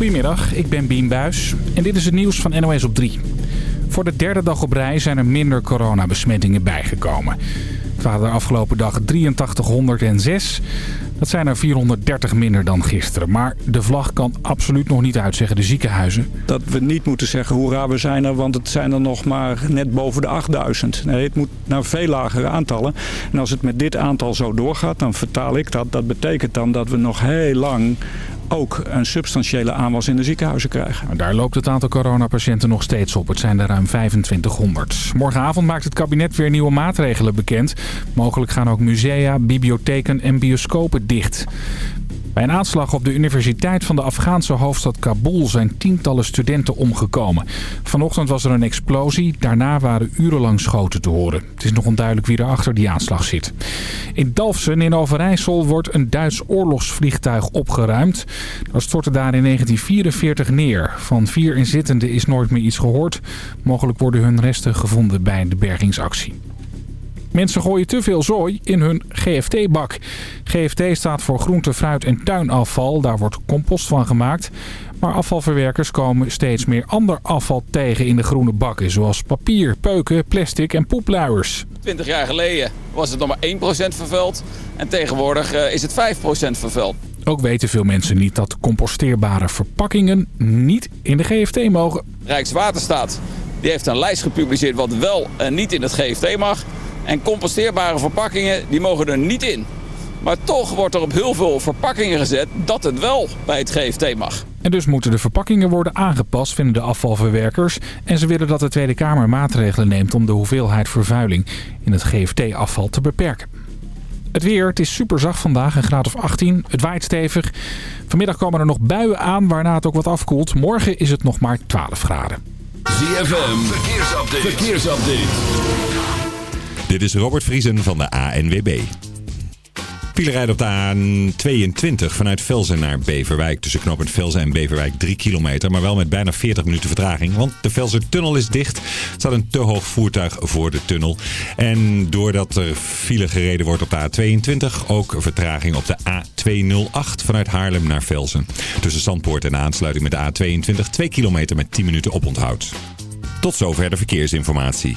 Goedemiddag, ik ben Bien Buis en dit is het nieuws van NOS op 3. Voor de derde dag op rij zijn er minder coronabesmettingen bijgekomen. Het waren de afgelopen dag 8306. Dat zijn er 430 minder dan gisteren. Maar de vlag kan absoluut nog niet uit, zeggen de ziekenhuizen. Dat we niet moeten zeggen hoera, we zijn er, want het zijn er nog maar net boven de 8000. Nee, het moet naar veel lagere aantallen. En als het met dit aantal zo doorgaat, dan vertaal ik dat. Dat betekent dan dat we nog heel lang ook een substantiële aanwas in de ziekenhuizen krijgen. Daar loopt het aantal coronapatiënten nog steeds op. Het zijn er ruim 2500. Morgenavond maakt het kabinet weer nieuwe maatregelen bekend. Mogelijk gaan ook musea, bibliotheken en bioscopen dicht. Bij een aanslag op de universiteit van de Afghaanse hoofdstad Kabul zijn tientallen studenten omgekomen. Vanochtend was er een explosie, daarna waren urenlang schoten te horen. Het is nog onduidelijk wie er achter die aanslag zit. In Dalfsen in Overijssel wordt een Duits oorlogsvliegtuig opgeruimd. Dat stortte daar in 1944 neer. Van vier inzittenden is nooit meer iets gehoord. Mogelijk worden hun resten gevonden bij de bergingsactie. Mensen gooien te veel zooi in hun GFT-bak. GFT staat voor groente, fruit en tuinafval. Daar wordt compost van gemaakt. Maar afvalverwerkers komen steeds meer ander afval tegen in de groene bakken. Zoals papier, peuken, plastic en poepluiers. 20 jaar geleden was het nog maar 1% vervuild. En tegenwoordig eh, is het 5% vervuild. Ook weten veel mensen niet dat composteerbare verpakkingen niet in de GFT mogen. Rijkswaterstaat die heeft een lijst gepubliceerd wat wel en niet in het GFT mag. En composteerbare verpakkingen die mogen er niet in. Maar toch wordt er op heel veel verpakkingen gezet dat het wel bij het GFT mag. En dus moeten de verpakkingen worden aangepast, vinden de afvalverwerkers. En ze willen dat de Tweede Kamer maatregelen neemt om de hoeveelheid vervuiling in het GFT-afval te beperken. Het weer, het is super zacht vandaag, een graad of 18. Het waait stevig. Vanmiddag komen er nog buien aan, waarna het ook wat afkoelt. Morgen is het nog maar 12 graden. ZFM, verkeersupdate. verkeersupdate. Dit is Robert Vriesen van de ANWB. File rijden op de A22 vanuit Velzen naar Beverwijk. Tussen knooppunt Velzen en Beverwijk 3 kilometer. Maar wel met bijna 40 minuten vertraging. Want de Velzen-tunnel is dicht. Er staat een te hoog voertuig voor de tunnel. En doordat er file gereden wordt op de A22... ook vertraging op de A208 vanuit Haarlem naar Velzen. Tussen Zandpoort en aansluiting met de A22 2 kilometer met 10 minuten oponthoud. Tot zover de verkeersinformatie.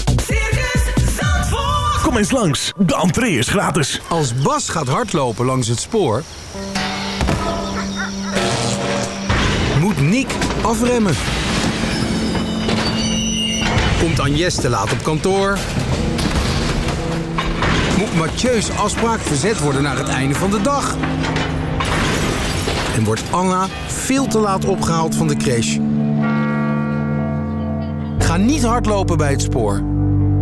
Kom eens langs, de entree is gratis. Als Bas gaat hardlopen langs het spoor... moet Niek afremmen. Komt Agnes te laat op kantoor... moet Mathieu's afspraak verzet worden naar het einde van de dag... en wordt Anna veel te laat opgehaald van de crash. Ga niet hardlopen bij het spoor.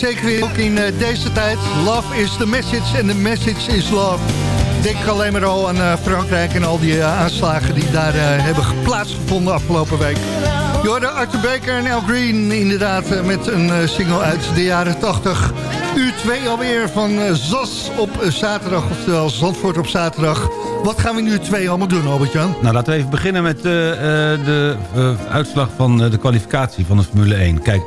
zeker weer ook in eh, deze tijd. Love is the message en the message is love. Denk alleen maar al aan eh, Frankrijk en al die eh, aanslagen die daar hebben plaatsgevonden afgelopen week. Jorde Arthur Baker en El Green inderdaad met een single uit de jaren 80. U 2 alweer van ZAS op zaterdag, oftewel Zandvoort op zaterdag. Wat gaan we nu twee allemaal doen, Albert-Jan? Nou, laten we even beginnen met de uitslag van de kwalificatie van de Formule 1. Kijk,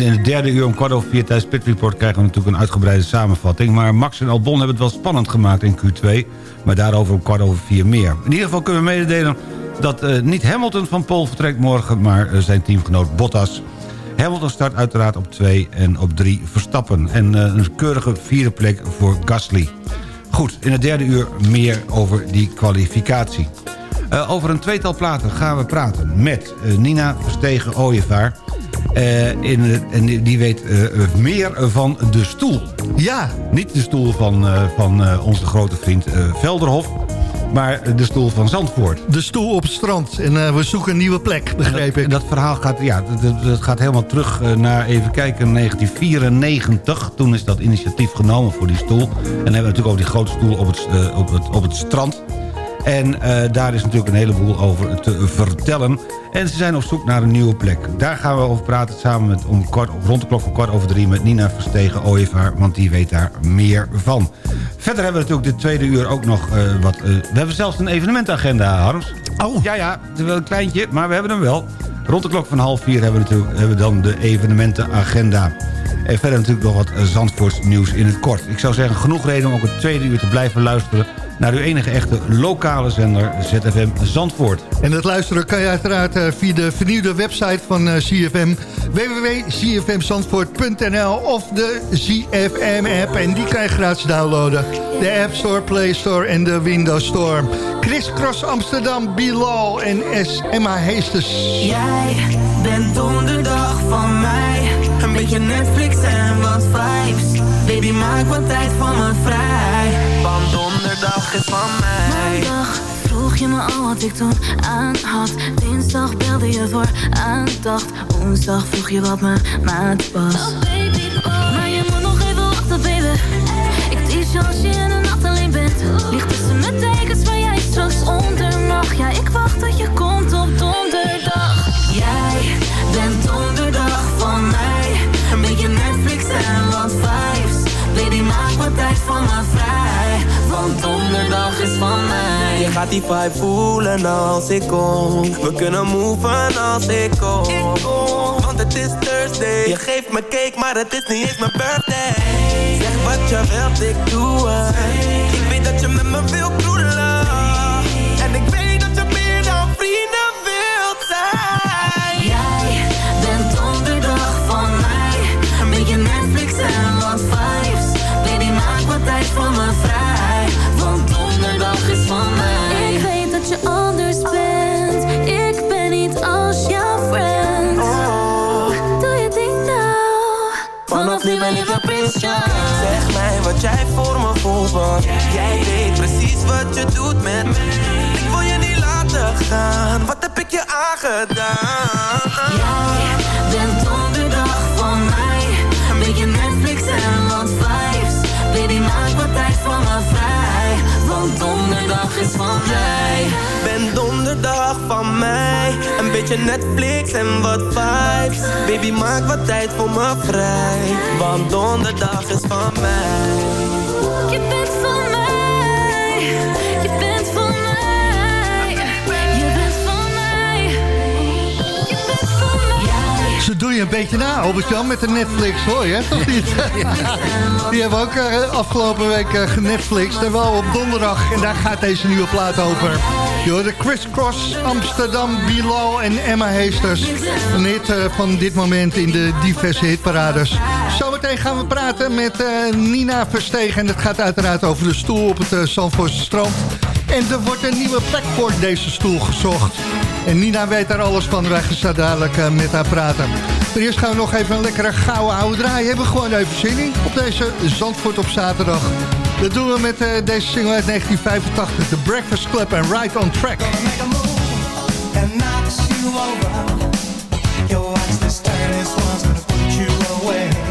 in het derde uur om kwart over vier tijdens Pit Report krijgen we natuurlijk een uitgebreide samenvatting. Maar Max en Albon hebben het wel spannend gemaakt in Q2. Maar daarover om kwart over vier meer. In ieder geval kunnen we mededelen dat eh, niet Hamilton van Pol vertrekt morgen... maar eh, zijn teamgenoot Bottas. Hamilton start uiteraard op 2 en op 3 Verstappen. En eh, een keurige vierde plek voor Gasly. Goed, in het derde uur meer over die kwalificatie. over een tweetal platen gaan we praten met Nina Verstegen-Ooyevaar... Eh, in, en die weet eh, eh, meer van de stoel. Ja. Niet de stoel van, van onze grote vriend Velderhof maar de stoel van Zandvoort. De stoel op het strand. En we zoeken een nieuwe plek, begreep ik. Dat, dat verhaal gaat, ja, dat, dat gaat helemaal terug naar, even kijken, 1994. Toen is dat initiatief genomen voor die stoel. En dan hebben we natuurlijk ook die grote stoel op het, op het, op het strand. En eh, daar is natuurlijk een heleboel over te vertellen. En ze zijn op zoek naar een nieuwe plek. Daar gaan we over praten samen met om kwart, rond de klok van kwart over drie... met Nina Verstegen Ooyevaar, want die weet daar meer van. Verder hebben we natuurlijk dit tweede uur ook nog eh, wat... eh, we hebben zelfs een evenementagenda, Harms. Oh. Ja, ja, het is wel een kleintje, maar we hebben hem wel. Rond de klok van half vier hebben we, natuurlijk, hebben we dan de evenementenagenda. En verder natuurlijk nog wat Zandvoorts nieuws in het kort. Ik zou zeggen, genoeg reden om ook het tweede uur te blijven luisteren... naar uw enige echte lokale zender ZFM Zandvoort. En het luisteren kan je uiteraard eh, via de vernieuwde website van eh, CFM... www.cfmzandvoort.nl of de CFM-app. En die kan je gratis downloaden. De App Store, Play Store en de Windows Store. Chris Cross Amsterdam, Bilal en S. Emma Heesters. Jij bent donderdag van mij. Een beetje Netflix en wat vibes. Baby, maak wat tijd voor me vrij. Is van mij. Maandag vroeg je me al wat ik toen aan had. Dinsdag belde je voor aandacht. Woensdag vroeg je wat mijn maat was. Maar je moet nog even wachten, baby. Ik tease je als je in de nacht alleen bent. Ligt tussen mijn tekens waar jij straks onder mag. Ja, ik wacht tot je komt op donderdag. Jij bent donderdag van mij. Een beetje Netflix en wat vibes. Baby, maak wat tijd voor me vrij. Want donderdag gaat die vibe voelen als ik kom. We kunnen moven als ik kom. Want het is Thursday. Je geeft me cake, maar het is niet eens mijn birthday. Zeg wat je wilt, ik doe het. Ik weet dat je met me wil kroelen. Nu ben ik een. Zeg mij wat jij voor me voelt, want jij weet precies wat je doet met me. Ik wil je niet laten gaan, wat heb ik je aangedaan? Jij bent donderdag is van mij. Ben donderdag van mij, een beetje Netflix en wat vibes. Baby, maak wat tijd voor me vrij, want donderdag is van mij. Je bent Ze doen je een beetje na, Albert-Jan, met de Netflix, hoor je? Toch niet? Die hebben we ook eh, afgelopen week uh, genetflixt. En wel op donderdag. En daar gaat deze nieuwe plaat over. Je de Chris Cross, Amsterdam, Bilal en Emma Heesters. Een hit eh, van dit moment in de diverse hitparades. Zometeen gaan we praten met eh, Nina Verstegen. En het gaat uiteraard over de stoel op het uh, Zandvoortse strand. En er wordt een nieuwe plek voor deze stoel gezocht. En Nina weet daar alles van. Wij gaan zo dadelijk uh, met haar praten. Maar eerst gaan we nog even een lekkere gouden oude draai. Hebben we gewoon even zin in op deze Zandvoort op zaterdag. Dat doen we met uh, deze single uit 1985. The Breakfast Club en Right on Track. Right on track, is that gonna get you back?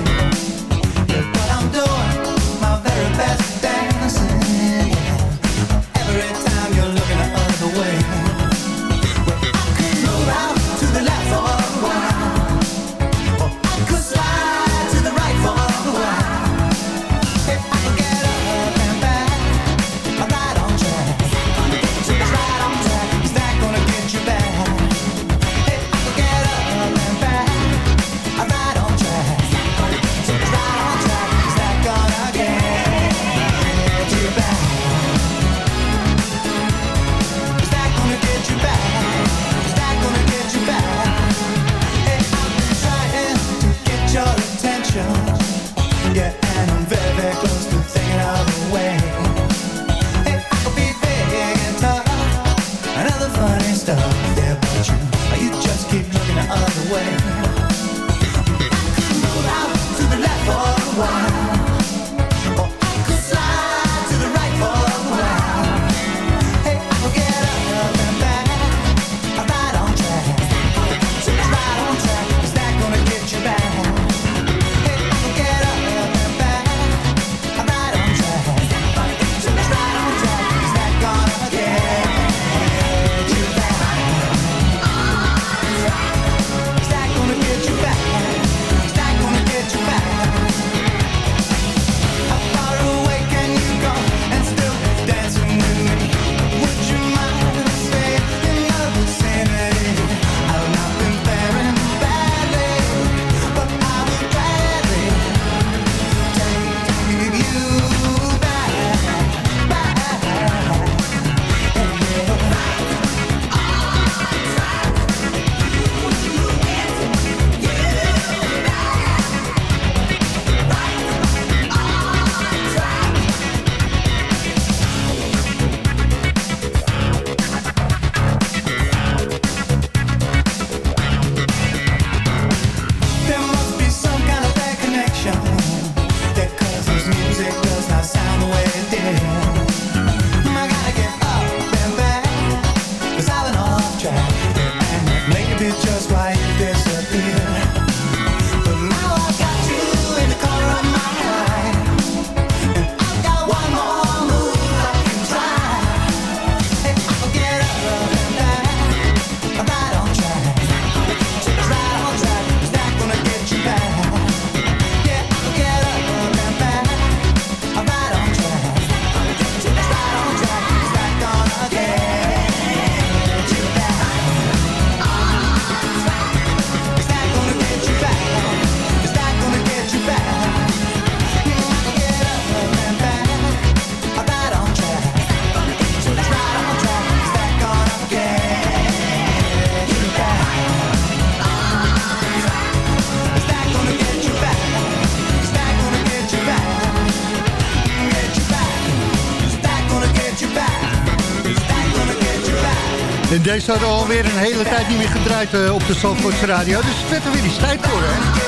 Deze hadden we alweer een hele tijd niet meer gedraaid eh, op de Zandvoortse radio. Dus het werd er weer eens tijd voor, hè?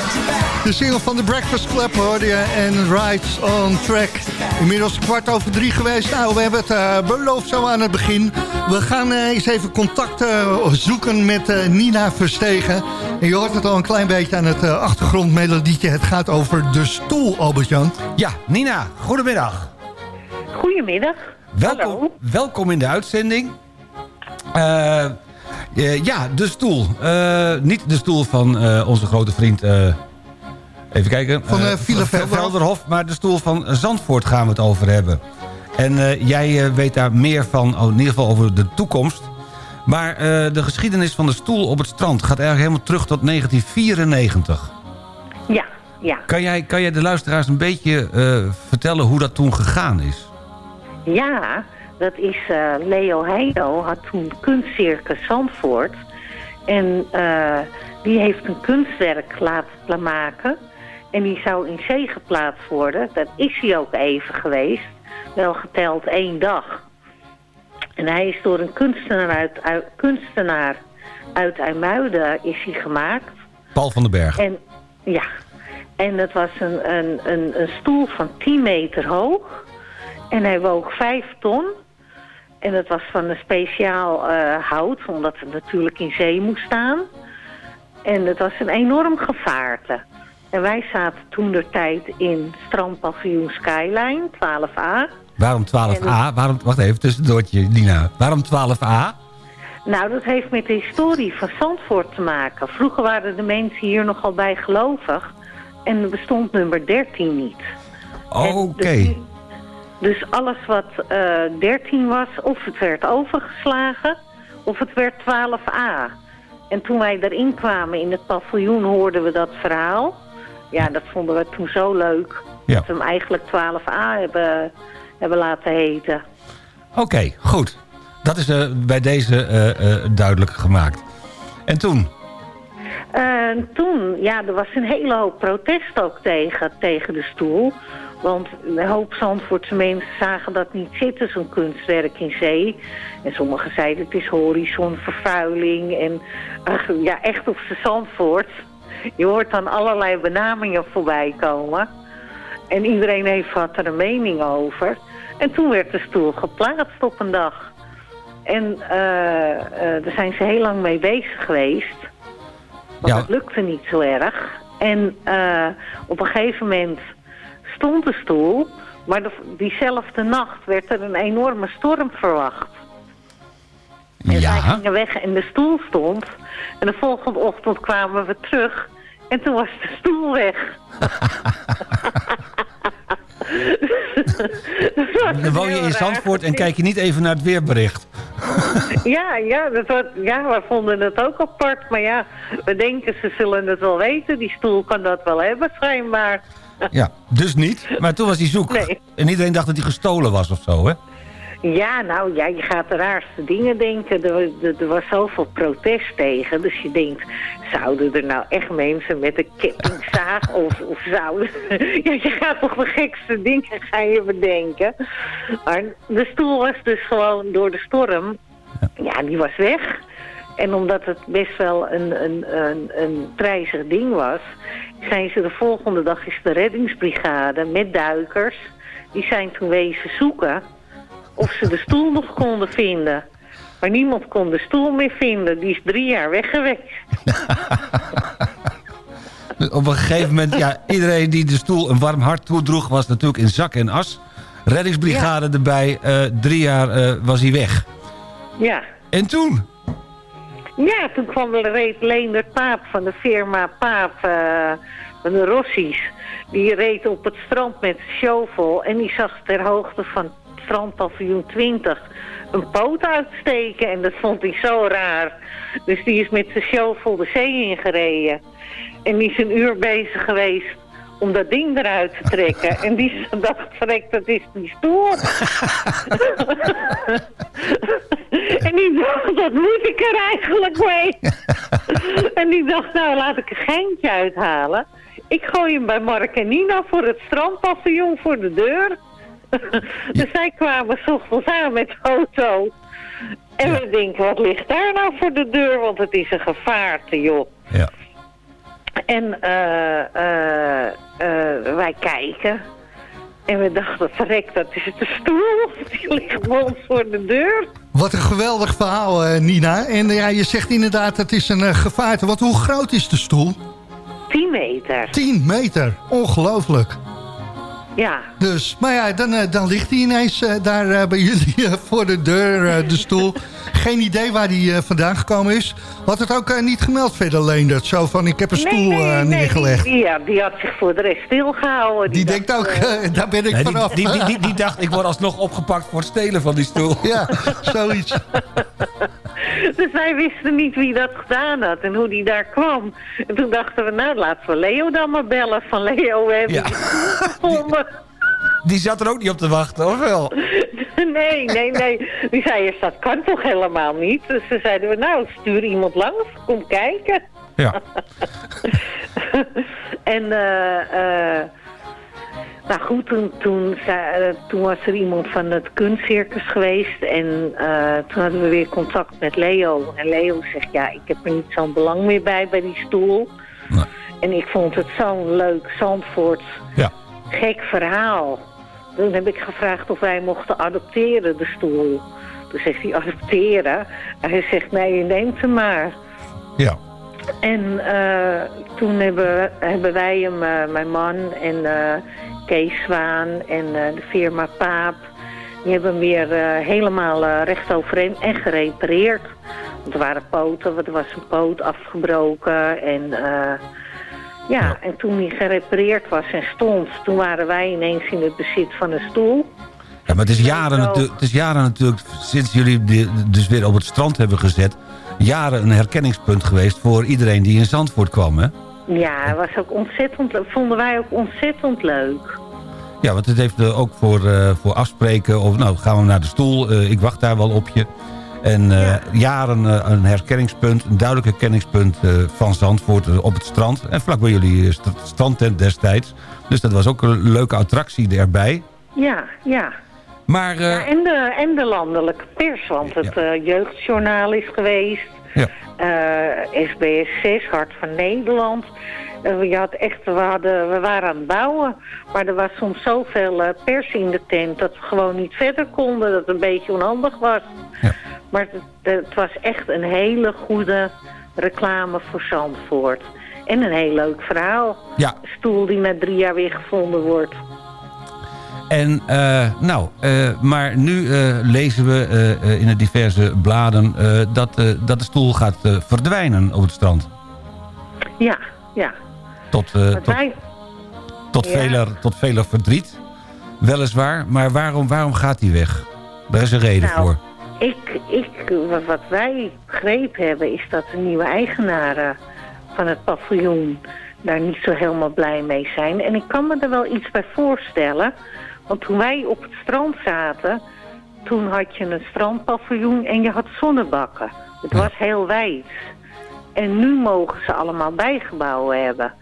De single van The Breakfast Club hoorde je en Rides on Track. Inmiddels kwart over drie geweest. Nou, we hebben het eh, beloofd zo aan het begin. We gaan eh, eens even contact zoeken met Nina Verstegen. En je hoort het al een klein beetje aan het achtergrondmelodietje. Het gaat over de stoel, Albert-Jan. Ja, Nina, goedemiddag. Goedemiddag. Welkom, welkom in de uitzending. Eh, eh, ja, de stoel. Eh, niet de stoel van eh, onze grote vriend... eh, even kijken. Van, Philip Ver- Velderhof. Velderhof, maar de stoel van Zandvoort gaan we het over hebben. En eh, jij eh, weet daar meer van, oh, in ieder geval over de toekomst. Maar eh, de geschiedenis van de stoel op het strand gaat eigenlijk helemaal terug tot 1994. Ja, ja. Kan jij, kan jij de luisteraars een beetje eh, vertellen hoe dat toen gegaan is? Ja, dat is eh, Leo Heido had toen kunstcircus Zandvoort. En eh, die heeft een kunstwerk laten maken. En die zou in zee geplaatst worden. Dat is hij ook even geweest. Wel geteld één dag. En hij is door een kunstenaar uit, uit, kunstenaar uit IJmuiden is hij gemaakt. Paul van den Berg. En ja, en het was een, een, een, een stoel van 10 meter hoog. En hij woog 5 ton. En het was van een speciaal eh, hout, omdat het natuurlijk in zee moest staan. En het was een enorm gevaarte. En wij zaten toen de tijd in strandpaviljoen Skyline, 12A. Waarom 12a? Waarom, wacht even, tussendoortje, Nina. Waarom 12a? Nou, dat heeft met de historie van Zandvoort te maken. Vroeger waren de mensen hier nogal bijgelovig. En er bestond nummer 13 niet. Oké. Dus alles wat eh 13 was, of het werd overgeslagen, of het werd 12a. En toen wij erin kwamen in het paviljoen hoorden we dat verhaal. Ja, dat vonden we toen zo leuk. Ja. Dat we hem eigenlijk 12a hebben, hebben laten heten. Oké, goed. Dat is eh, bij deze eh, duidelijk gemaakt. En toen? Toen, ja, er was een hele hoop protest ook tegen, tegen de stoel. Want een hoop Zandvoortse mensen zagen dat niet zitten, zo'n kunstwerk in zee. En sommigen zeiden het is horizonvervuiling en ach, ja, echt op z'n Zandvoort. Je hoort dan allerlei benamingen voorbij komen. En iedereen heeft wat er een mening over. En toen werd de stoel geplaatst op een dag. En eh, eh, daar zijn ze heel lang mee bezig geweest. Want Ja. het lukte niet zo erg. En eh, op een gegeven moment stond de stoel... maar de- diezelfde nacht werd er een enorme storm verwacht. En wij Ja. gingen weg en de stoel stond. En de volgende ochtend kwamen we terug... en toen was de stoel weg. Dan woon je in Zandvoort en kijk je niet even naar het weerbericht. Ja, ja, dat ja, we vonden het ook apart. Maar ja, we denken ze zullen het wel weten. Die stoel kan dat wel hebben, schijnbaar. Ja, dus niet. Maar toen was hij zoek. Nee. En iedereen dacht dat hij gestolen was of zo, hè? Ja, nou ja, je gaat de raarste dingen denken. Er, er, er was zoveel protest tegen. Dus je denkt, zouden er nou echt mensen met een kettingzaag of, of zouden... ja, je gaat toch de gekste dingen ga je bedenken. Maar de stoel was dus gewoon door de storm... Ja, die was weg. En omdat het best wel een, een, een, een prijzig ding was... zijn ze de volgende dag is de reddingsbrigade met duikers... die zijn toen wezen zoeken of ze de stoel nog konden vinden. Maar niemand kon de stoel meer vinden. Die is drie jaar weg geweest. Op een gegeven moment, ja, iedereen die de stoel een warm hart toedroeg... was natuurlijk in zak en as. Reddingsbrigade erbij, eh, drie jaar eh, was hij weg. Ja. En toen? Ja, toen kwam reed Leendert Paap van de firma Paap, eh, van de Rossies. Die reed op het strand met de shovel en die zag ter hoogte van strandpaviljoen 20 een poot uitsteken. En dat vond hij zo raar. Dus die is met zijn shovel de zee ingereden. En die is een uur bezig geweest om dat ding eruit te trekken. En die dacht, verrek, dat is die stoel. en die dacht, dat moet ik er eigenlijk mee. en die dacht, nou laat ik een geintje uithalen. Ik gooi hem bij Mark en Nina voor het strandpaviljoen voor de deur. dus zij kwamen s ochtends aan met de auto. En we denken, wat ligt daar nou voor de deur? Want het is een gevaarte, joh. Ja. En eh, eh, eh, wij kijken. En we dachten, verrek, dat is de stoel. Die ligt gewoon voor de deur. Wat een geweldig verhaal, Nina. En ja, je zegt inderdaad, het is een gevaarte. Want hoe groot is de stoel? 10 meter. 10 meter. Ongelooflijk. Ja. Dus, maar ja, dan, dan ligt hij ineens daar bij jullie voor de deur, de stoel. Geen idee waar die eh, vandaan gekomen is. Had het ook eh, niet gemeld verder, Leendert? Zo van, ik heb een stoel eh, die, neergelegd. die, ja, die had zich voor de rest stilgehouden. Die denkt ook, daar ben ik Nee, vanaf. die, die, die, die dacht, ik word alsnog opgepakt voor het stelen van die stoel. Ja, zoiets. Dus wij wisten niet wie dat gedaan had en hoe die daar kwam. En toen dachten we, nou laten we Leo dan maar bellen. Van Leo, we hebben Ja. die stoel gevonden. Die zat er ook niet op te wachten, of wel? Nee, nee, nee. Die zei eerst, dat kan toch helemaal niet? Dus toen zeiden we, nou, stuur iemand langs, kom kijken. Ja. en, eh, eh, nou goed, toen, eh, toen was er iemand van het kunstcircus geweest. En eh, toen hadden we weer contact met Leo. En Leo zegt, ja, ik heb er niet zo'n belang meer bij, bij die stoel. En ik vond het zo'n leuk Zandvoort Ja. gek verhaal. Toen heb ik gevraagd of wij mochten adopteren, de stoel. Toen zegt hij, adopteren? En hij zegt, nee, je neemt hem maar. Ja. En eh, toen hebben, hebben wij hem, eh, mijn man en eh, Kees Zwaan en de firma Paap... die hebben hem weer helemaal recht overeen en gerepareerd. Want er waren poten, want er was een poot afgebroken en... eh, ja, en toen hij gerepareerd was en stond, toen waren wij ineens in het bezit van een stoel. Ja, maar het is, jaren natu- het is jaren natuurlijk, sinds jullie die dus weer op het strand hebben gezet... jaren een herkenningspunt geweest voor iedereen die in Zandvoort kwam, hè? Ja, het was ook ontzettend, vonden wij ook ontzettend leuk. Ja, want het heeft eh, ook voor, eh, voor afspreken... of nou, gaan we naar de stoel, eh, ik wacht daar wel op je. En eh, jaren eh, een herkenningspunt, een duidelijk herkenningspunt eh, van Zandvoort op het strand. En vlak bij jullie st- strandtent destijds. Dus dat was ook een leuke attractie erbij. Ja, ja. Maar... Ja, en, de, en de landelijke pers, want het jeugdjournaal is geweest. Ja. SBS 6, Hart van Nederland. Eh, je had echt, we, hadden, we waren aan het bouwen, maar er was soms zoveel eh, pers in de tent dat we gewoon niet verder konden, dat het een beetje onhandig was. Maar het, het was echt een hele goede reclame voor Zandvoort. En een heel leuk verhaal. Ja. Een stoel die na drie jaar weer gevonden wordt. En eh, nou, maar nu lezen we in de diverse bladen dat, dat de stoel gaat verdwijnen op het strand. Ja, ja. Tot, eh, tot, wij, tot, Ja. veler, tot veler verdriet, weliswaar. Maar waarom, waarom gaat hij weg? Daar is een reden Nou, voor. Ik, ik, wa- wat wij begrepen hebben is dat de nieuwe eigenaren van het paviljoen daar niet zo helemaal blij mee zijn. En ik kan me er wel iets bij voorstellen. Want toen wij op het strand zaten, toen had je een strandpaviljoen en je had zonnebakken. Het was heel wijd. En nu mogen ze allemaal bijgebouwen hebben.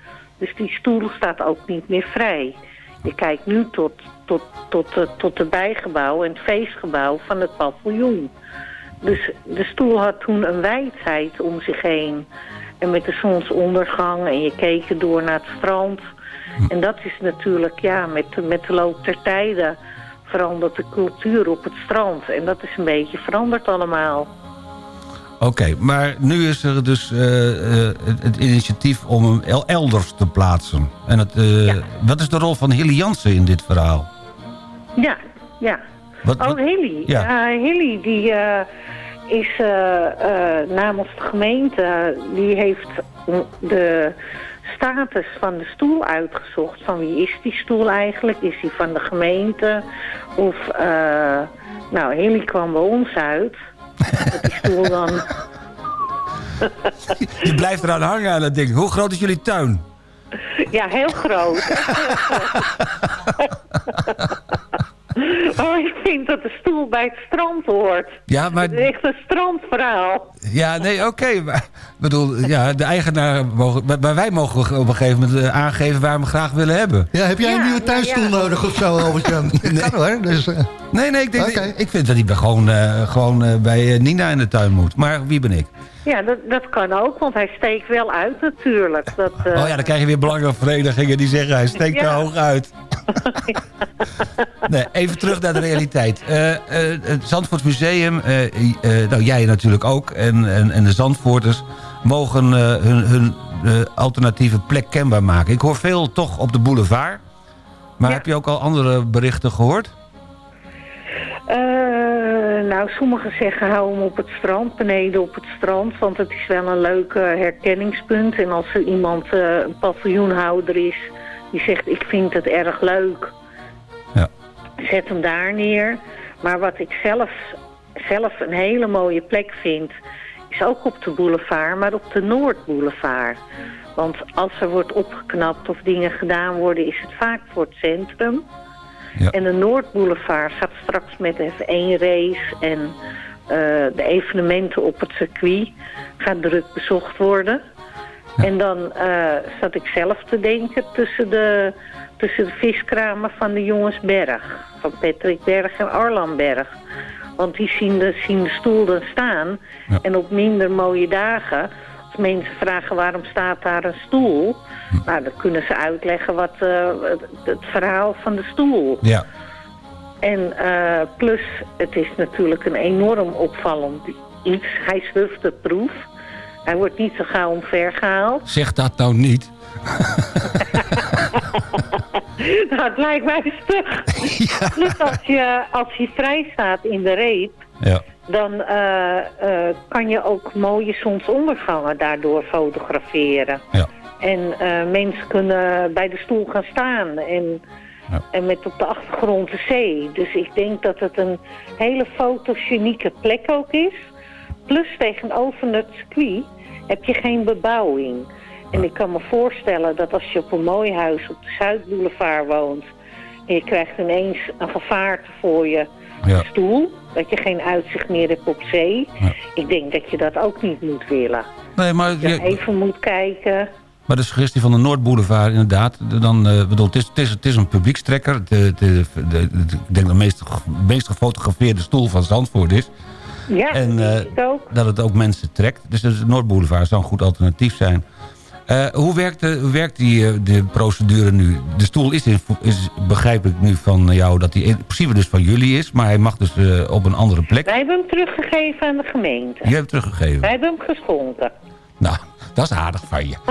Dus die stoel staat ook niet meer vrij. Je kijkt nu tot, tot, tot, eh, tot de bijgebouw en het feestgebouw van het paviljoen. Dus de stoel had toen een wijdheid om zich heen. En met de zonsondergang en je keek door naar het strand. En dat is natuurlijk, ja, met, met de loop der tijden verandert de cultuur op het strand. En dat is een beetje veranderd allemaal. Oké, maar nu is er dus eh, eh, het, initiatief om hem el- elders te plaatsen. En het, eh, Wat is de rol van Hilly Jansen in dit verhaal? Ja, ja. Wat- oh, Hilly. Ja. Hilly, die is namens de gemeente, die heeft de status van de stoel uitgezocht. Van wie is die stoel eigenlijk? Is die van de gemeente? Of, eh, nou, Hilly kwam bij ons uit. Stoel dan... Je blijft eraan hangen aan dat ding. Hoe groot is jullie tuin? Ja, heel groot. oh, ik vind dat de stoel bij het strand hoort. Ja, maar... Het is echt een strandverhaal. Ja, nee, oké. maar ik bedoel, ja, de eigenaar... Mogen, maar- maar wij mogen op een gegeven moment eh, aangeven waar we hem graag willen hebben. Ja, heb jij een nieuwe tuinstoel nodig of zo, Albert-Jan? Dat kan hoor. Dus, eh, Nee, nee, ik, denk, Oké. ik, ik vind dat hij bij- gewoon, eh, gewoon bij Nina in de tuin moet. Maar wie ben ik? Ja, dat, dat kan ook, want hij steekt wel uit natuurlijk. Dat, eh, Oh ja, dan krijg je weer belangenverenigingen die zeggen hij steekt te hoog uit. nee, even terug naar de realiteit. Eh, eh, het Zandvoorts Museum, eh, eh, nou jij natuurlijk ook, en, en, en de Zandvoorters mogen eh, hun, hun eh, alternatieve plek kenbaar maken. Ik hoor veel toch op de boulevard. Maar heb je ook al andere berichten gehoord? Eh, nou, sommigen zeggen hou hem op het strand, beneden op het strand. Want het is wel een leuk herkenningspunt. En als er iemand, eh, een paviljoenhouder is, die zegt ik vind het erg leuk. Ja. Zet hem daar neer. Maar wat ik zelf, zelf een hele mooie plek vind, is ook op de boulevard, maar op de Noordboulevard. Want als er wordt opgeknapt of dingen gedaan worden, is het vaak voor het centrum. En de Noordboulevard gaat straks met de F1-race en eh, de evenementen op het circuit gaat druk bezocht worden. En dan eh, zat ik zelf te denken tussen de, tussen de viskramen van de Jongensberg. Van Patrick Berg en Arlan Berg. Want die zien de, zien de stoel dan staan. En op minder mooie dagen, mensen vragen waarom staat daar een stoel... Nou, dan kunnen ze uitleggen wat eh, het, verhaal van de stoel. Ja. En eh, plus, het is natuurlijk een enorm opvallend iets. Hij is hufteproof. Hij wordt niet zo gauw omvergehaald. Zeg dat nou niet. nou, het lijkt mij stug. Plus als je, als je vrij staat in de reep... Ja. dan eh, eh, kan je ook mooie zonsondergangen daardoor fotograferen. Ja. En eh, mensen kunnen bij de stoel gaan staan en, en met op de achtergrond de zee. Dus ik denk dat het een hele fotogenieke plek ook is. Plus tegenover het circuit heb je geen bebouwing. En ik kan me voorstellen dat als je op een mooi huis op de Zuidboulevard woont... en je krijgt ineens een gevaarte voor je Ja. stoel... dat je geen uitzicht meer hebt op zee... ik denk dat je dat ook niet moet willen. Nee, maar, Dat je even moet kijken... maar de suggestie van de Noordboulevard inderdaad. Dan, eh, bedoel, het, is, het, is, het is een publiekstrekker. De, de, de, ik denk de meest, meest gefotografeerde stoel van Zandvoort is. Ja, en dat eh, is het ook. dat het ook mensen trekt. Dus de Noordboulevard zou een goed alternatief zijn. Eh, hoe, werkt de, hoe werkt die eh, de procedure nu? De stoel is, in, is, begrijp ik nu van jou, dat die in principe dus van jullie is. Maar hij mag dus eh, op een andere plek. Wij hebben hem teruggegeven aan de gemeente. Je hebt het teruggegeven. Wij hebben hem geschonken. Nou, dat is aardig van je.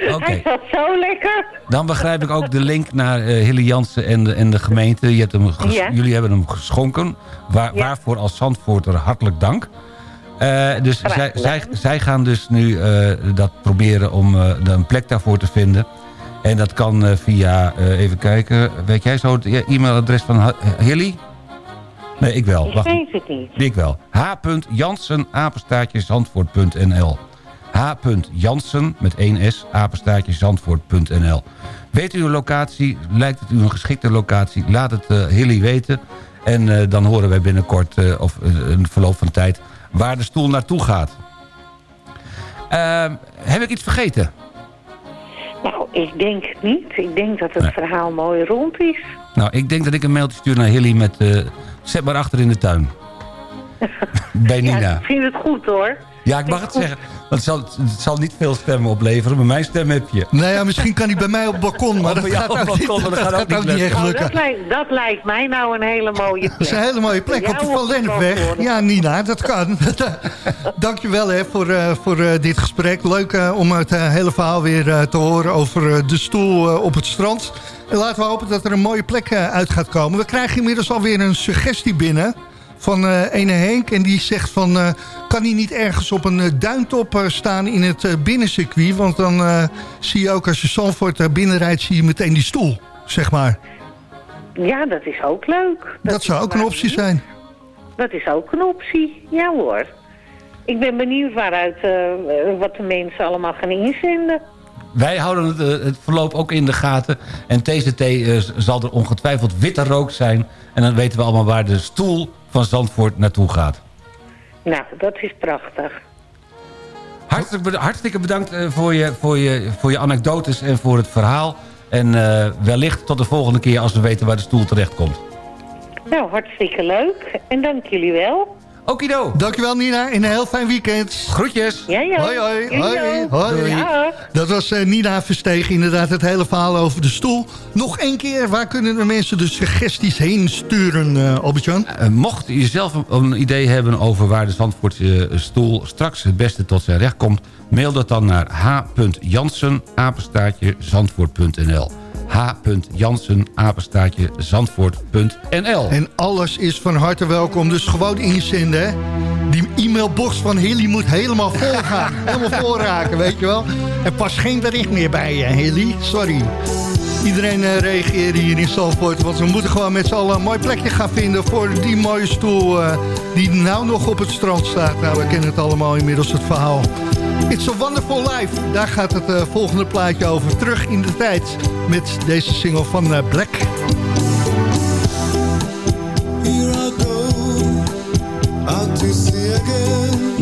Oké. Hij zat zo lekker. Dan begrijp ik ook de link naar eh Hille Jansen en de, en de gemeente. Je hebt hem Ja. Jullie hebben hem geschonken. Waar, Waarvoor als Zandvoorter hartelijk dank. Eh, dus zij, zij, zij gaan dus nu eh, dat proberen om eh, een plek daarvoor te vinden. En dat kan via, even kijken, weet jij zo het e-mailadres van Hilly? Nee, ik wel. Ik Wacht. weet het niet. Ik wel. H.Jansen, apenstaartje, zandvoort.nl. H.Jansen, met 1 S, apenstaartje, zandvoort.nl. Weet u uw locatie? Lijkt het u een geschikte locatie? Laat het Hilly weten. En dan horen wij binnenkort, of eh, een verloop van tijd, waar de stoel naartoe gaat. Ehm, heb ik iets vergeten? Nou, ik denk het niet. Ik denk dat het verhaal mooi rond is. Nou, ik denk dat ik een mailtje stuur naar Hilly met... eh, zet maar achter in de tuin. Bij Nina. Ja, ik vind het goed hoor. Ja, ik mag het zeggen. Want het zal, het zal niet veel stemmen opleveren, maar mijn stem heb je. Nou ja, misschien kan hij bij mij op het balkon, maar Oh, dat gaat ook niet, dat gaat ook niet echt lukken. dat, lijkt, dat lijkt mij nou een hele mooie plek. Dat is een hele mooie plek op de Van Lennepweg. Ja, Nina, dat kan. Dankjewel hè, voor, eh, voor eh, dit gesprek. Leuk eh, om het hele verhaal weer te horen over de stoel op het strand. En laten we hopen dat er een mooie plek uit gaat komen. We krijgen inmiddels alweer een suggestie binnen van eh ene Henk. En die zegt van, eh, kan hij niet ergens op een eh, duintop eh, staan in het eh, binnencircuit? Want dan eh, zie je ook als je Zandvoort binnenrijdt, zie je meteen die stoel, zeg maar. Ja, dat is ook leuk. Dat, zou ook een optie zijn. Dat is ook een optie, ja hoor. Ik ben benieuwd waaruit, eh, wat de mensen allemaal gaan inzenden. Wij houden het, het verloop ook in de gaten. En TCT eh, zal er ongetwijfeld witte rook zijn. En dan weten we allemaal waar de stoel van Zandvoort naartoe gaat. Nou, dat is prachtig. Hartstikke, beda- hartstikke bedankt eh, voor, je, voor, je, voor je anekdotes en voor het verhaal. En eh, wellicht tot de volgende keer als we weten waar de stoel terecht komt. Nou, hartstikke leuk. En dank jullie wel. Okido. Dankjewel Nina en een heel fijn weekend. Groetjes. Ja, ja. Hoi, hoi, hoi, hoi. Ja. Dat was eh, Nina Verstegen, inderdaad het hele verhaal over de stoel. Nog één keer, waar kunnen de mensen de suggesties heen sturen, eh Albert-Jan? Eh, mocht je zelf een, een idee hebben over waar de Zandvoortse eh, stoel straks het beste tot zijn recht komt... mail dat dan naar h.jansen, apenstaartje, zandvoort.nl h.jansen, apenstaartje, zandvoort.nl En alles is van harte welkom, dus gewoon inzenden. hè. Die e-mailbox van Hilly moet helemaal vol gaan. helemaal vol raken, weet je wel. Er past geen bericht meer bij je, Hilly. Sorry. Iedereen eh, reageert hier in Zandvoort. Want we moeten gewoon met z'n allen een mooi plekje gaan vinden... voor die mooie stoel eh, die nou nog op het strand staat. Nou, we kennen het allemaal inmiddels, het verhaal. It's a Wonderful Life. Daar gaat het eh, volgende plaatje over. Terug in de tijd met deze single van eh, Black. Here I go, again.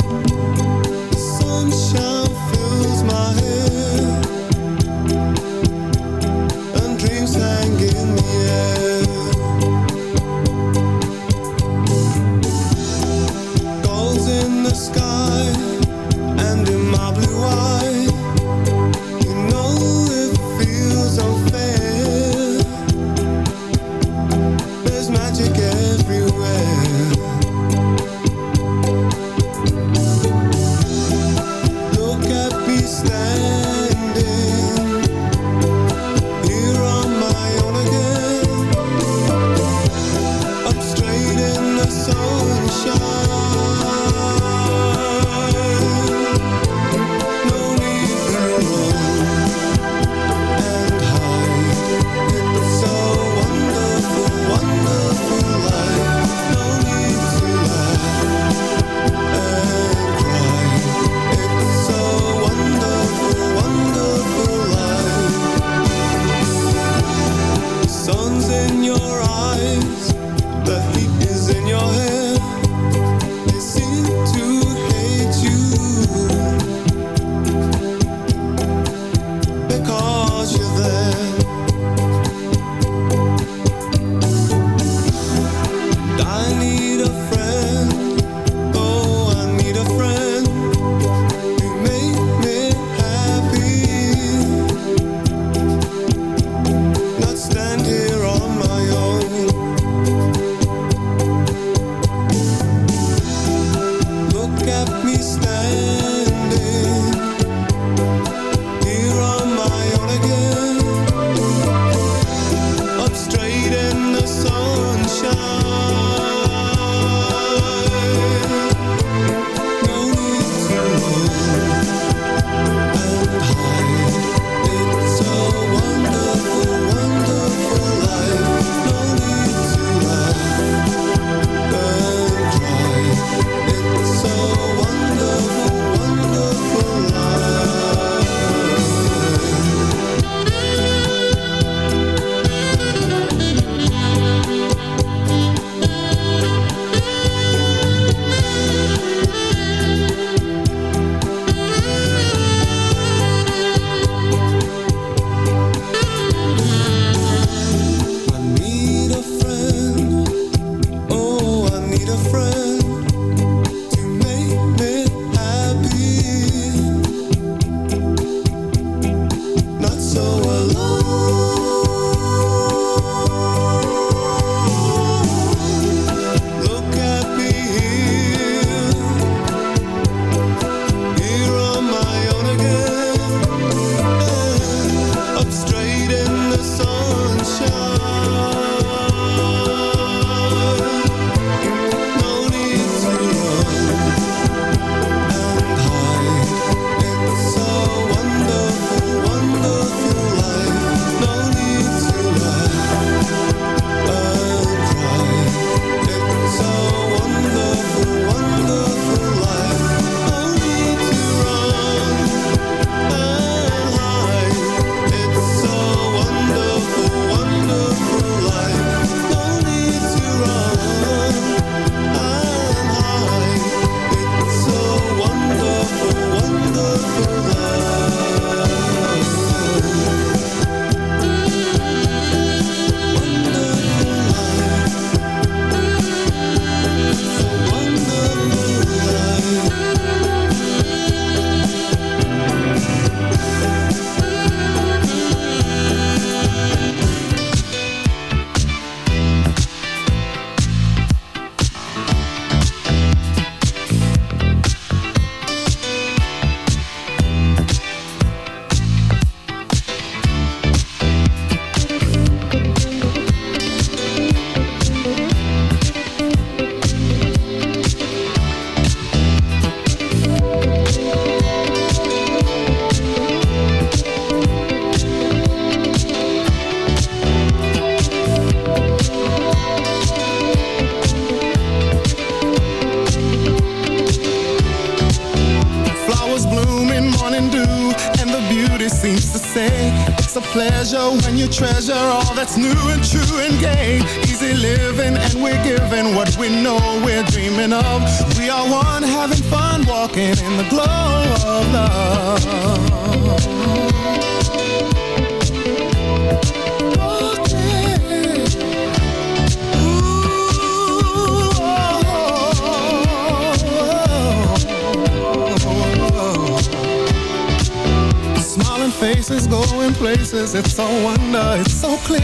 places, it's so wonder, it's so clear.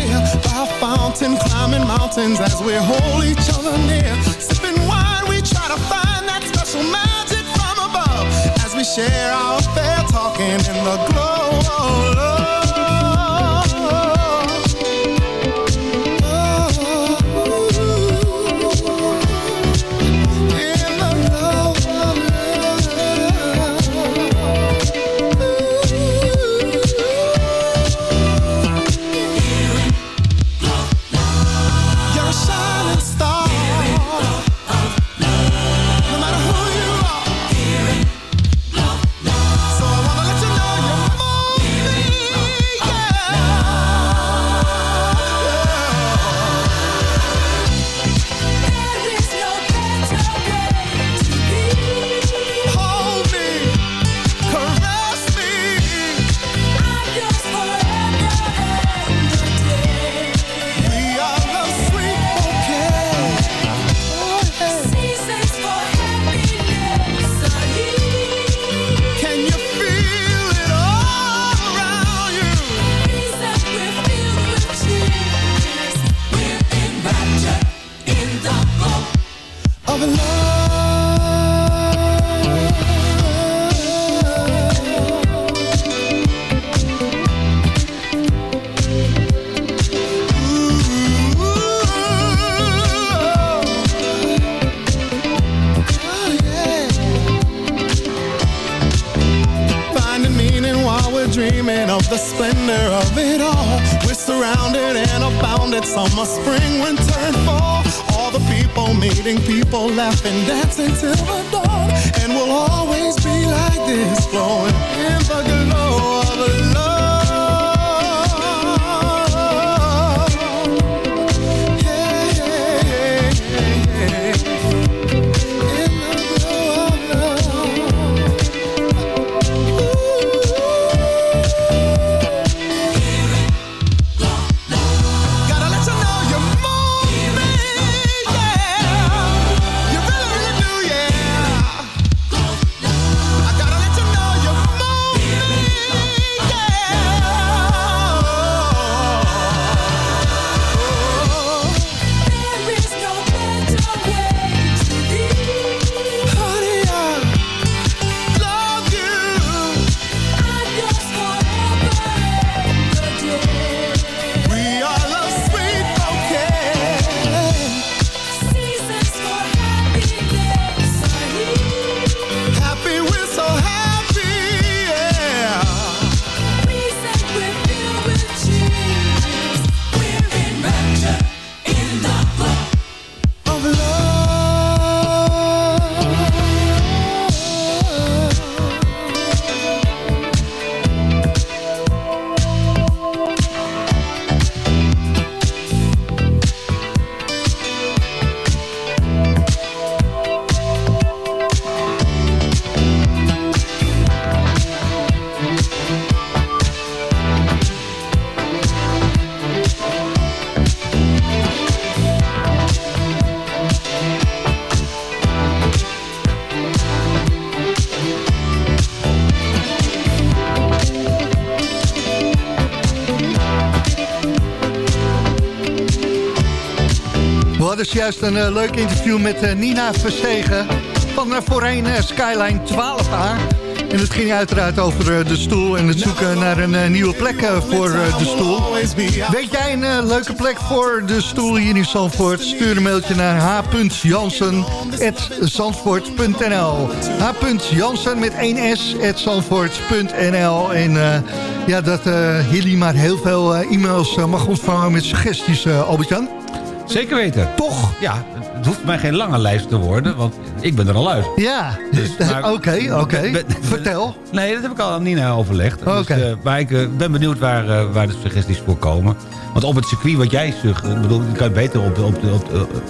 By a fountain, climbing mountains as we hold each other near. Sipping wine, we try to find that special magic from above. As we share our fair talking in the glow of love. into was juist een eh, leuk interview met eh, Nina Verstegen van uh, voorheen Skyline 12A. En het ging uiteraard over de stoel en het zoeken naar een nieuwe plek voor de stoel. Weet jij een leuke plek voor de stoel hier in Zandvoort? Stuur een mailtje naar h.jansen.zandvoort.nl h.jansen met 1 s zandvoort.nl En ja, dat Hilly maar heel veel e-mails mag ontvangen met suggesties, Albert-Jan. Zeker weten. Toch? Ja, het hoeft mij geen lange lijst te worden, want ik ben er al uit. Ja, maar- oké, oké. Vertel. Nee, dat heb ik al aan Nina overlegd. Oké. Dus, maar ik eh, ben benieuwd waar, eh, waar de suggesties voor komen. Want op het circuit wat jij zegt, ik bedoel, je kan het beter op, op, op, op,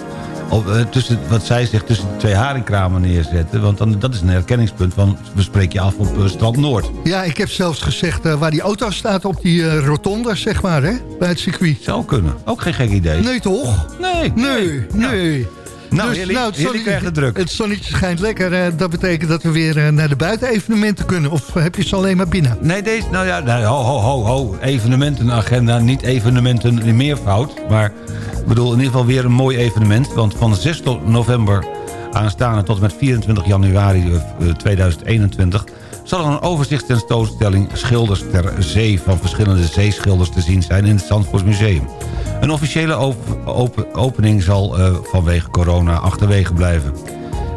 op, eh, tussen, wat zij zegt, tussen de twee haringkramen neerzetten. Want dan, dat is een herkenningspunt, want we spreken je af op eh, Strand Noord. Ja, ik heb zelfs gezegd eh, waar die auto staat op die eh, rotonde, zeg maar, hè, bij het circuit. Zou kunnen. Ook geen gek idee. Nee, toch? Nee. Nee, nee. Nou, Hilly zonnetje- krijgt het druk. Het zonnetje schijnt lekker. eh, dat betekent dat we weer eh, naar de buitenevenementen kunnen. Of heb je ze alleen maar binnen? Nee, deze, nou ja, nou, ho, ho, ho, ho. Evenementenagenda, niet evenementen in meervoud. Maar ik bedoel in ieder geval weer een mooi evenement. Want van 6 tot november aanstaande tot en met 24 januari eh, 2021... zal er een overzichtstentoonstelling Schilders ter Zee... van verschillende zeeschilders te zien zijn in het Zandvoortsmuseum. Een officiële op- open- opening zal eh, vanwege corona achterwege blijven.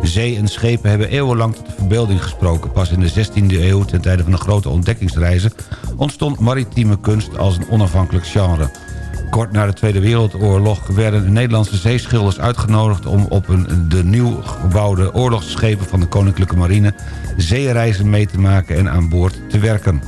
Zee en schepen hebben eeuwenlang tot de verbeelding gesproken. Pas in de 16e eeuw, ten tijde van de grote ontdekkingsreizen... ontstond maritieme kunst als een onafhankelijk genre. Kort na de Tweede Wereldoorlog werden Nederlandse zeeschilders uitgenodigd... om op een, de nieuw gebouwde oorlogsschepen van de Koninklijke Marine... zeereizen mee te maken en aan boord te werken.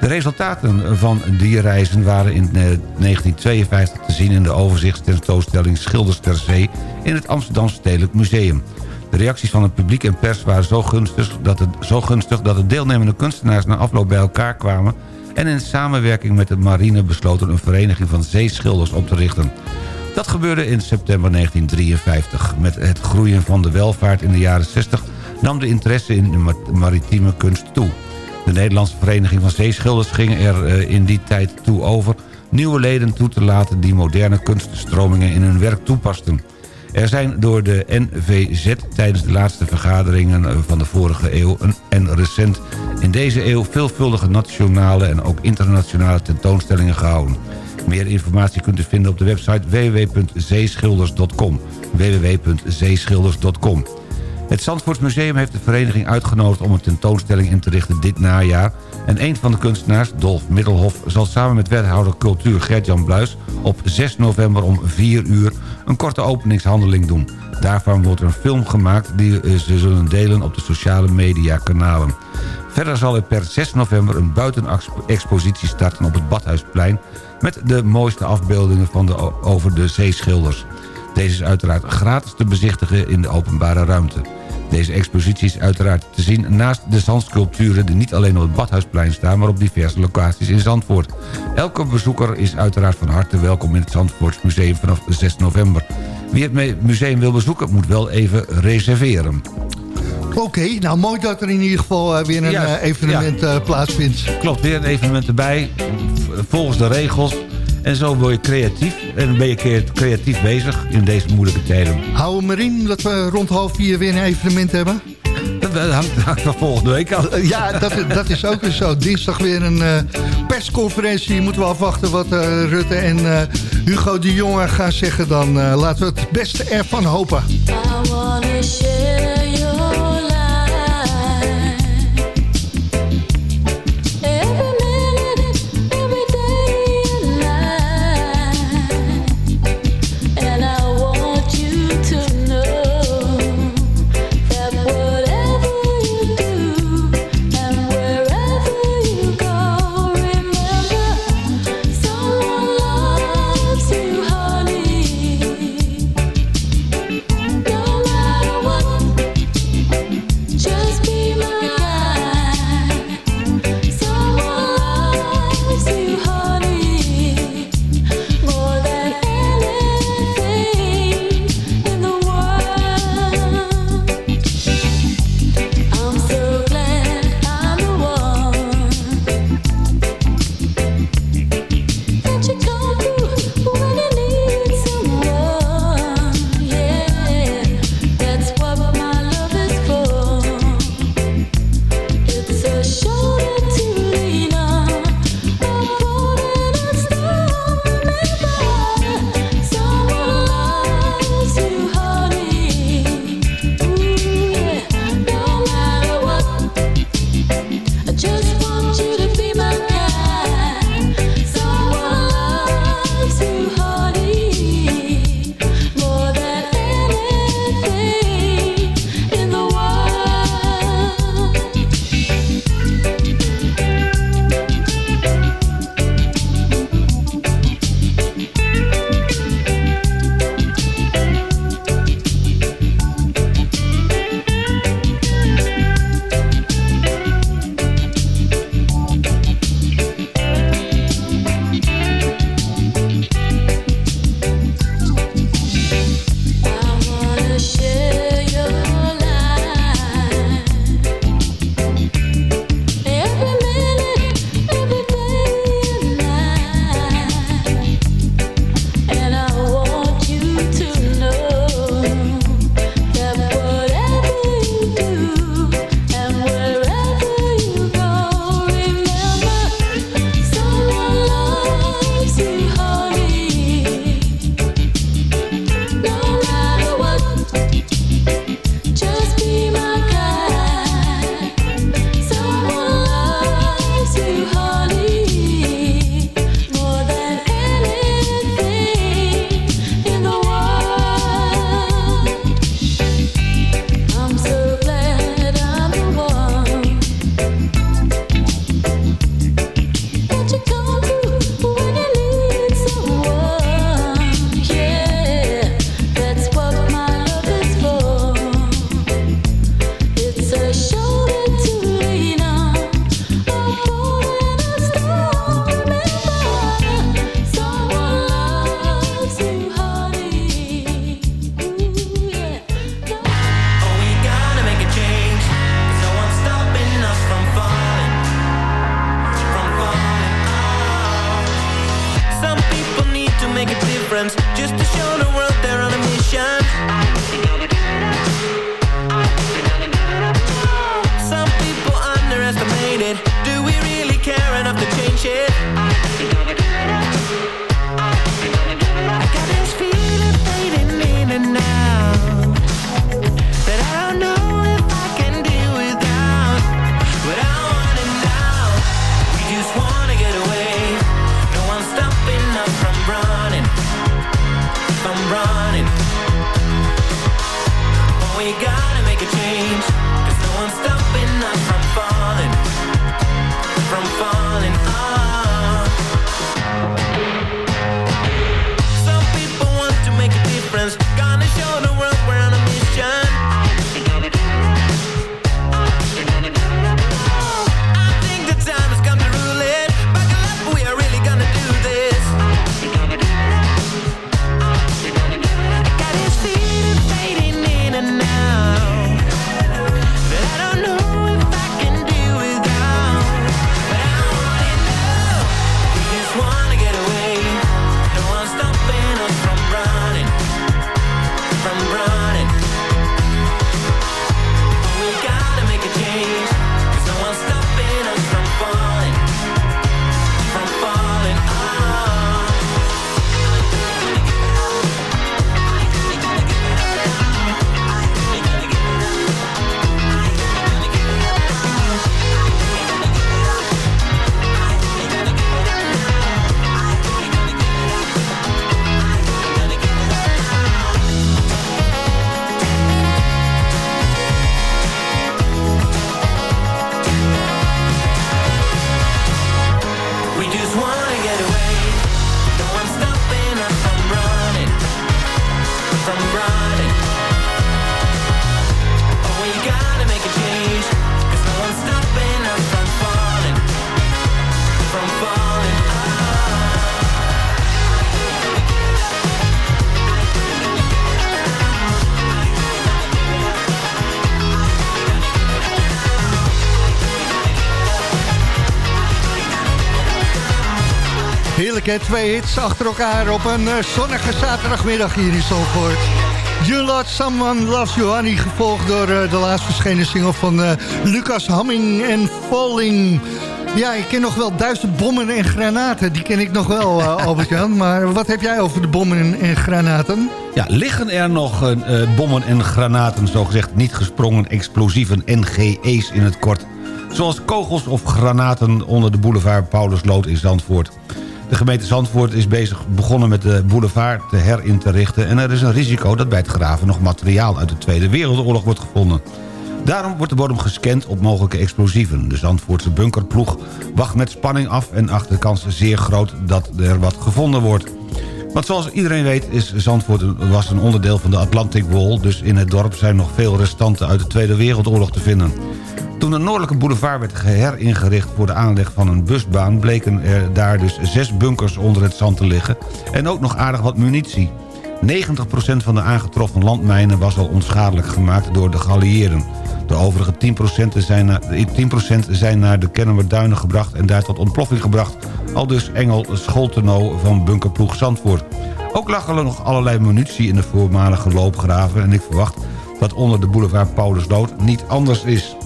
De resultaten van die reizen waren in eh, 1952 te zien... in de overzichtstentoonstelling Schilders ter Zee... in het Amsterdamse Stedelijk Museum. De reacties van het publiek en pers waren zo gunstig dat, zo gunstig dat de deelnemende kunstenaars na afloop bij elkaar kwamen... en in samenwerking met de marine besloten een vereniging van zeeschilders op te richten. Dat gebeurde in september 1953. Met het groeien van de welvaart in de jaren 60 nam de interesse in de ma- maritieme kunst toe. De Nederlandse Vereniging van Zeeschilders ging er eh, in die tijd toe over... nieuwe leden toe te laten die moderne kunststromingen in hun werk toepasten. Er zijn door de NVZ tijdens de laatste vergaderingen van de vorige eeuw... en recent in deze eeuw veelvuldige nationale en ook internationale tentoonstellingen gehouden. Meer informatie kunt u vinden op de website www.zeeschilders.com www.zeeschilders.com het Zandvoortsmuseum heeft de vereniging uitgenodigd om een tentoonstelling in te richten dit najaar. En een van de kunstenaars, Dolf Middelhof, zal samen met wethouder cultuur Gert-Jan Bluis op 6 november om 4 uur een korte openingshandeling doen. Daarvan wordt een film gemaakt die eh, ze zullen delen op de sociale media kanalen. Verder zal er per 6 november een buitenexpositie starten op het Badhuisplein... met de mooiste afbeeldingen van de, over de zeeschilders. Deze is uiteraard gratis te bezichtigen in de openbare ruimte. Deze expositie is uiteraard te zien naast de zandsculpturen... die niet alleen op het Badhuisplein staan... maar op diverse locaties in Zandvoort. Elke bezoeker is uiteraard van harte welkom in het Zandvoortsmuseum vanaf 6 november. Wie het museum wil bezoeken moet wel even reserveren. Oké, nou mooi dat er in ieder geval eh, weer een Juist, eh, evenement eh, plaatsvindt. Klopt, weer een evenement erbij, volgens de regels. En zo word je creatief en ben je crea- creatief bezig in deze moeilijke tijden. Hou hem erin dat we rond half vier weer een evenement hebben. Dat hangt, hangt van volgende week af. Eh, Ja, dat, dat is ook weer zo. Dinsdag weer een eh, persconferentie. Moeten we afwachten wat eh, Rutte en eh, Hugo de Jonge gaan zeggen. Dan eh, laten we het beste ervan hopen. I hits achter elkaar op een eh, zonnige zaterdagmiddag hier in Zandvoort. You Lot Someone Loves You Honey, gevolgd door eh, de laatst verschenen single van eh, Lucas Hamming en Falling. Ja, ik ken nog wel duizend bommen en granaten, die ken ik nog wel, eh, Albert-Jan. Maar wat heb jij over de bommen en, en granaten? Ja, liggen er nog bommen en granaten, zogezegd niet gesprongen explosieven NGE's in het kort? Zoals kogels of granaten onder de boulevard Paulusloot in Zandvoort. De gemeente Zandvoort is bezig begonnen met de boulevard te herin te richten... en er is een risico dat bij het graven nog materiaal uit de Tweede Wereldoorlog wordt gevonden. Daarom wordt de bodem gescand op mogelijke explosieven. De Zandvoortse bunkerploeg wacht met spanning af... en acht de kans zeer groot dat er wat gevonden wordt. Want zoals iedereen weet is Zandvoort een- was een onderdeel van de Atlantic Wall... dus in het dorp zijn nog veel restanten uit de Tweede Wereldoorlog te vinden. Toen de noordelijke boulevard werd heringericht voor de aanleg van een busbaan... bleken er daar dus zes bunkers onder het zand te liggen... en ook nog aardig wat munitie. 90% van de aangetroffen landmijnen was al onschadelijk gemaakt door de geallieerden. De overige 10%, zijn naar, 10% zijn naar de Kennemerduinen gebracht... en daar tot ontploffing gebracht. Al dus Engel Scholteno van bunkerploeg Zandvoort. Ook lag er nog allerlei munitie in de voormalige loopgraven... en ik verwacht dat onder de boulevard Paulusloot niet anders is.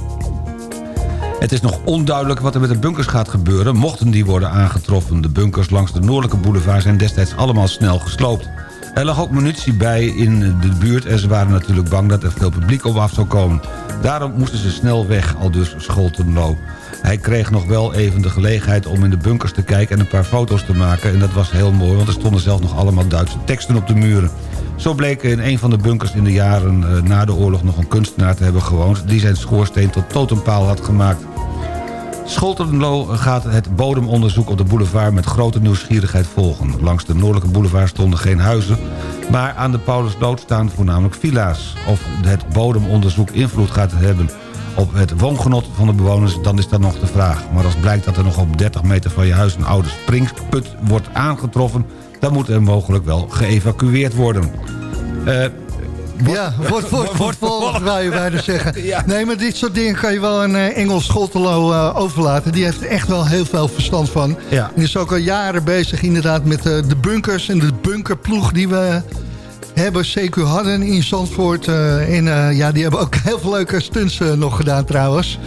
Het is nog onduidelijk wat er met de bunkers gaat gebeuren... mochten die worden aangetroffen. De bunkers langs de noordelijke boulevard zijn destijds allemaal snel gesloopt. Er lag ook munitie bij in de buurt... en ze waren natuurlijk bang dat er veel publiek op af zou komen. Daarom moesten ze snel weg, al dus Scholtenlo. Hij kreeg nog wel even de gelegenheid om in de bunkers te kijken... en een paar foto's te maken. En dat was heel mooi, want er stonden zelfs nog allemaal Duitse teksten op de muren. Zo bleek in een van de bunkers in de jaren eh, na de oorlog nog een kunstenaar te hebben gewoond... die zijn schoorsteen tot totempaal had gemaakt. Scholtenlo gaat het bodemonderzoek op de boulevard met grote nieuwsgierigheid volgen. Langs de noordelijke boulevard stonden geen huizen, maar aan de Paulusloot staan voornamelijk villa's. Of het bodemonderzoek invloed gaat hebben op het woongenot van de bewoners, dan is dat nog de vraag. Maar als blijkt dat er nog op 30 meter van je huis een oude springput wordt aangetroffen... dan moet er mogelijk wel geëvacueerd worden. Eh, ja, wordt, wordt, wordt vervolgd, wou je bijna zeggen. Nee, maar dit soort dingen kan je wel een eh, Engels Schottelo eh, overlaten. Die heeft er echt wel heel veel verstand van. Ja. En is ook al jaren bezig inderdaad met eh, de bunkers en de bunkerploeg die we hebben, CQ hadden in Zandvoort. en ja, die hebben ook heel veel leuke stunts nog gedaan trouwens.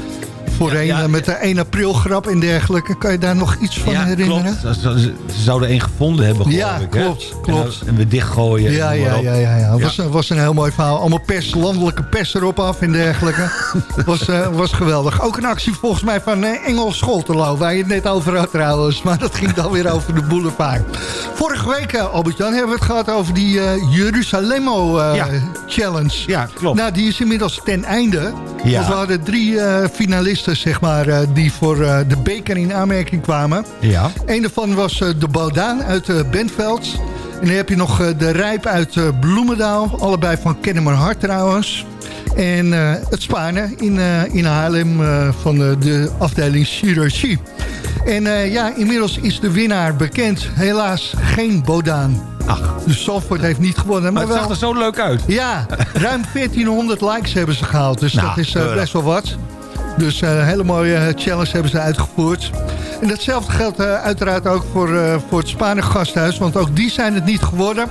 Voorheen Ja, ja, eh, met de 1 april grap en dergelijke. Kan je daar nog iets van ja, herinneren? klopt. Ze, zouden één gevonden hebben, geloof Ja, ik. klopt, En, klopt. dan- en weer dichtgooien. Ja, en ja, ja, ja, ja. Was, een- was een heel mooi verhaal. Allemaal pers, landelijke pers erop af en dergelijke. was, eh, was geweldig. Ook een actie volgens mij van eh, Engels Scholterlo, waar je het net over had trouwens. Maar dat ging dan weer over de boulevard. Vorige week, eh, Albert-Jan, hebben we het gehad over die Jerusalemo eh, Ja. Challenge. Ja, klopt. Nou, die is inmiddels ten einde. Ja. Want we hadden drie eh, zeg maar, eh, die voor eh, de beker in aanmerking kwamen. Ja. Een daarvan was eh, de Bodaan uit Bentveld. En dan heb je nog de Rijp uit Bloemendaal. Allebei van Kennemer Hart trouwens. En het Spaarne in, eh, in Haarlem van de, de afdeling chirurgie. En ja, inmiddels is de winnaar bekend. Helaas geen Bodaan. Ach. Dus Zandvoort heeft niet gewonnen. Maar Maar, het zag er zo leuk uit. ja, ruim 1400 likes hebben ze gehaald. Dus Nou, dat is best wel wat. Dus eh, een hele mooie eh, challenge hebben ze uitgevoerd. En datzelfde geldt eh, uiteraard ook voor, eh, voor het Spaanse gasthuis. Want ook die zijn het niet geworden.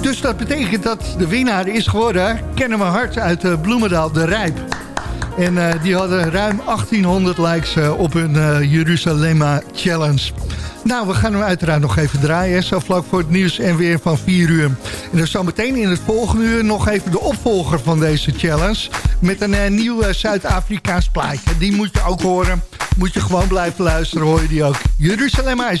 Dus dat betekent dat de winnaar is geworden. Kennen we hard uit eh, Bloemendaal, de Rijp. En eh, die hadden ruim 1800 likes eh, op hun eh Jerusalema Challenge. Nou, we gaan hem uiteraard nog even draaien. Zo vlak voor het nieuws en weer van 4 uur. En dan zometeen in het volgende uur nog even de opvolger van deze challenge. Met een eh, nieuw eh, Zuid-Afrikaans plaatje. Die moet je ook horen. Moet je gewoon blijven luisteren, hoor je die ook. Jerusalema is.